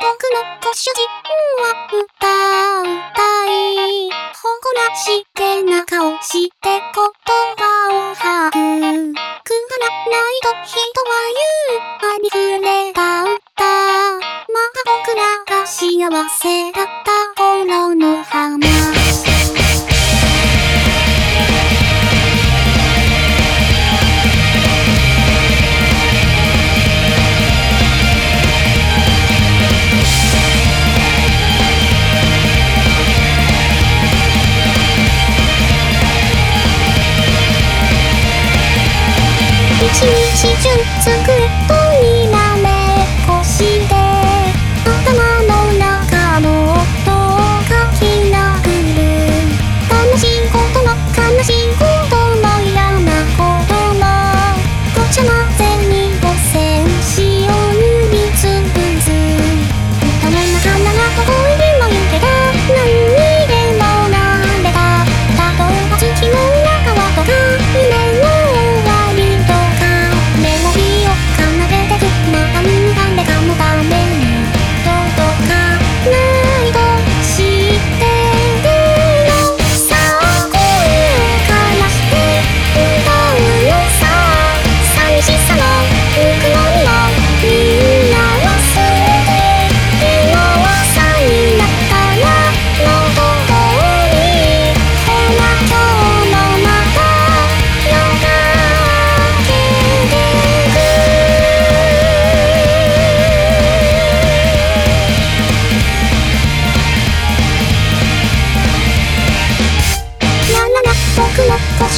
僕のご主人は歌うたい誇らして仲をして言葉を吐くくだらないと人は言うありふれた。歌また僕らが幸せだった頃の一日中作れと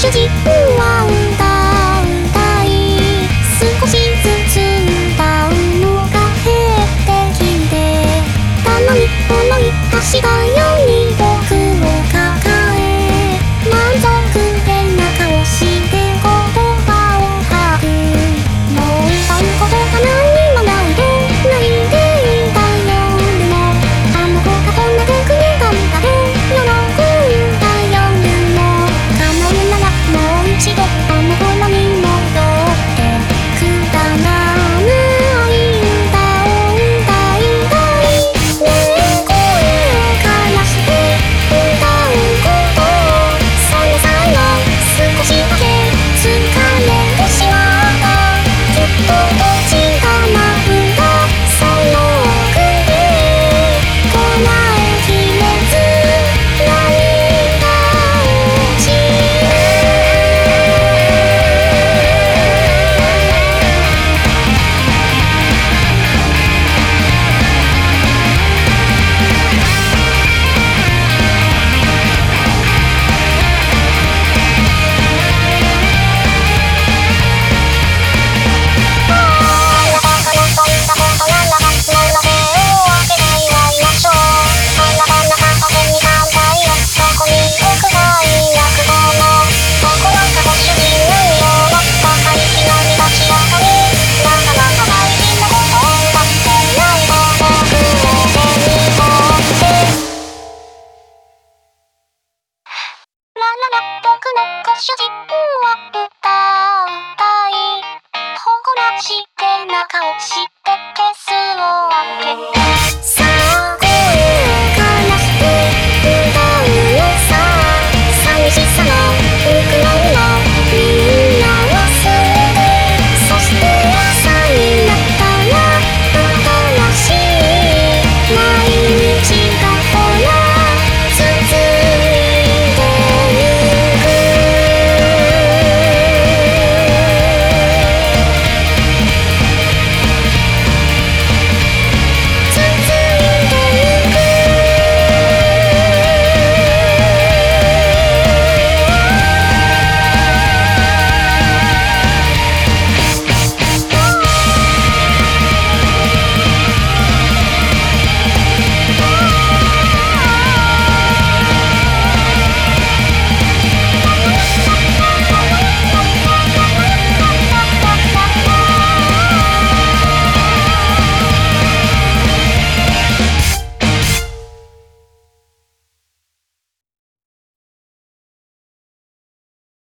主人公なんあお。